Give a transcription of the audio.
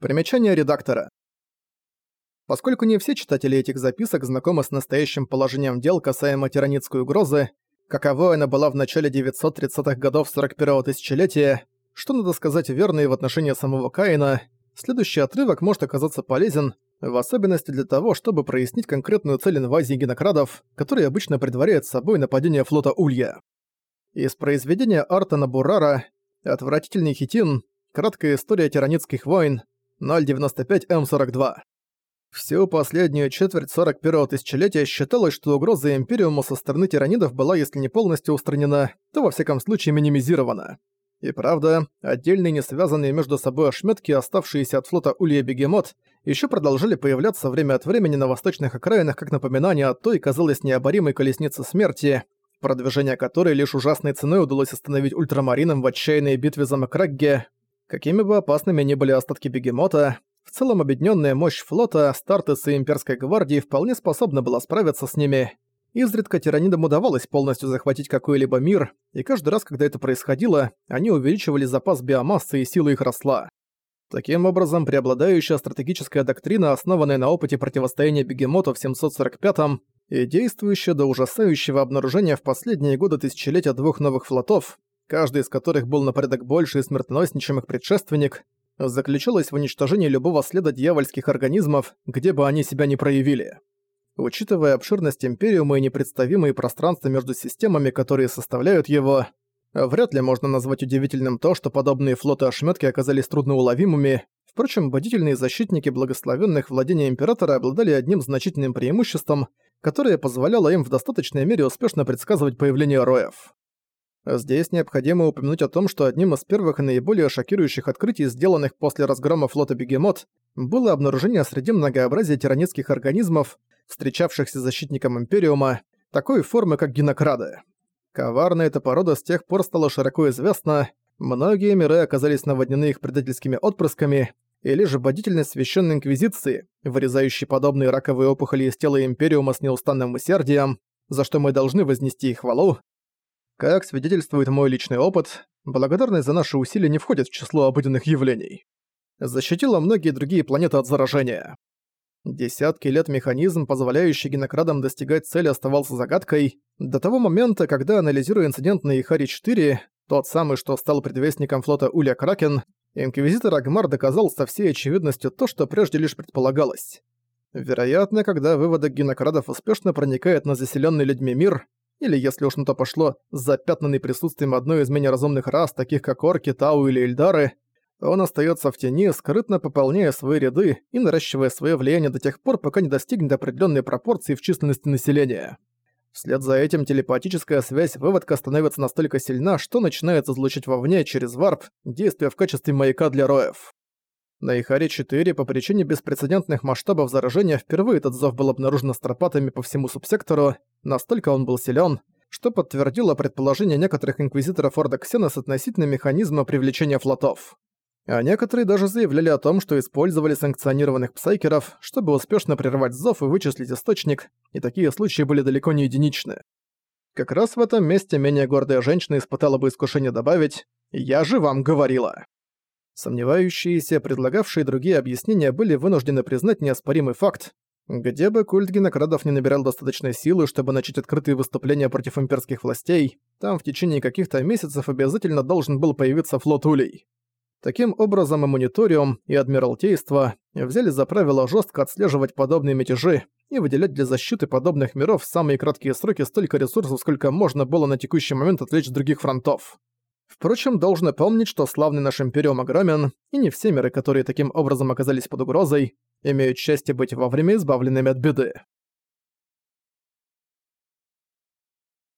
Примечание редактора. Поскольку не все читатели этих записок знакомы с настоящим положением дел касаемо тиранитской угрозы, каковой она была в начале 930-х годов 41-го тысячелетия, что, надо сказать, верно и в отношении самого Каина, следующий отрывок может оказаться полезен, в особенности для того, чтобы прояснить конкретную цель инвазии генокрадов, которые обычно предваряет собой нападение флота Улья. Из произведения Артана Бурара «Отвратительный хитин. Краткая история тиранитских войн. 095М42». Всю последнюю четверть 41-го тысячелетия считалось, что угроза Империуму со стороны тиранидов была, если не полностью устранена, то во всяком случае минимизирована. И правда, отдельные не связанные между собой ошметки, оставшиеся от флота Улья Бегемот, еще продолжали появляться время от времени на восточных окраинах как напоминание о той, казалось, необоримой колеснице смерти, продвижение которой лишь ужасной ценой удалось остановить ультрамаринам в отчаянной битве за Макрагге. Какими бы опасными ни были остатки Бегемота, в целом объединенная мощь флота, Стартеса и Имперской гвардии вполне способна была справиться с ними. Изредка тиранидам удавалось полностью захватить какой-либо мир, и каждый раз, когда это происходило, они увеличивали запас биомассы и сила их росла. Таким образом, преобладающая стратегическая доктрина, основанная на опыте противостояния бегемоту в 745-м и действующая до ужасающего обнаружения в последние годы тысячелетия двух новых флотов, каждый из которых был на порядок больше и смертоноснее, чем их предшественник, заключалась в уничтожении любого следа дьявольских организмов, где бы они себя не проявили. Учитывая обширность Империума и непредставимые пространства между системами, которые составляют его, вряд ли можно назвать удивительным то, что подобные флоты ошметки оказались трудноуловимыми. Впрочем, бдительные защитники благословенных владений Императора обладали одним значительным преимуществом, которое позволяло им в достаточной мере успешно предсказывать появление роев. Здесь необходимо упомянуть о том, что одним из первых и наиболее шокирующих открытий, сделанных после разгрома флота Бегемот, было обнаружение среди многообразия тиранитских организмов, встречавшихся защитникам Империума, такой формы, как генокрады. Коварная эта порода с тех пор стала широко известна, многие миры оказались наводнены их предательскими отпрысками, и лишь бдительность Священной Инквизиции, вырезающей подобные раковые опухоли из тела Империума с неустанным усердием, за что мы должны вознести их хвалу, как свидетельствует мой личный опыт, благодарность за наши усилия не входит в число обыденных явлений. Защитила многие другие планеты от заражения. Десятки лет механизм, позволяющий генокрадам достигать цели, оставался загадкой, до того момента, когда, анализируя инцидент на Ихари-4, тот самый, что стал предвестником флота Улья Кракен, инквизитор Агмар доказал со всей очевидностью то, что прежде лишь предполагалось. Вероятно, когда выводок генокрадов успешно проникает на заселенный людьми мир, или, если уж на то пошло, запятнанный присутствием одной из менее разумных рас, таких как орки, тау или эльдары, он остается в тени, скрытно пополняя свои ряды и наращивая свое влияние до тех пор, пока не достигнет определенной пропорции в численности населения. Вслед за этим телепатическая связь выводка становится настолько сильна, что начинает излучить вовне через варп, действуя в качестве маяка для роев. На Ихаре-4 по причине беспрецедентных масштабов заражения впервые этот зов был обнаружен астропатами по всему субсектору, настолько он был силен, что подтвердило предположение некоторых инквизиторов Орда Ксенос относительно механизма привлечения флотов. А некоторые даже заявляли о том, что использовали санкционированных псайкеров, чтобы успешно прервать зов и вычислить источник, и такие случаи были далеко не единичны. Как раз в этом месте менее гордая женщина испытала бы искушение добавить «Я же вам говорила». Сомневающиеся, предлагавшие другие объяснения, были вынуждены признать неоспоримый факт. Где бы культ генокрадов не набирал достаточной силы, чтобы начать открытые выступления против имперских властей, там в течение каких-то месяцев обязательно должен был появиться флот улей. Таким образом, и мониториум, и адмиралтейство взяли за правило жестко отслеживать подобные мятежи и выделять для защиты подобных миров в самые краткие сроки столько ресурсов, сколько можно было на текущий момент отвлечь других фронтов. Впрочем, должно помнить, что славный наш Империум огромен, и не все миры, которые таким образом оказались под угрозой, имеют счастье быть вовремя избавленными от беды.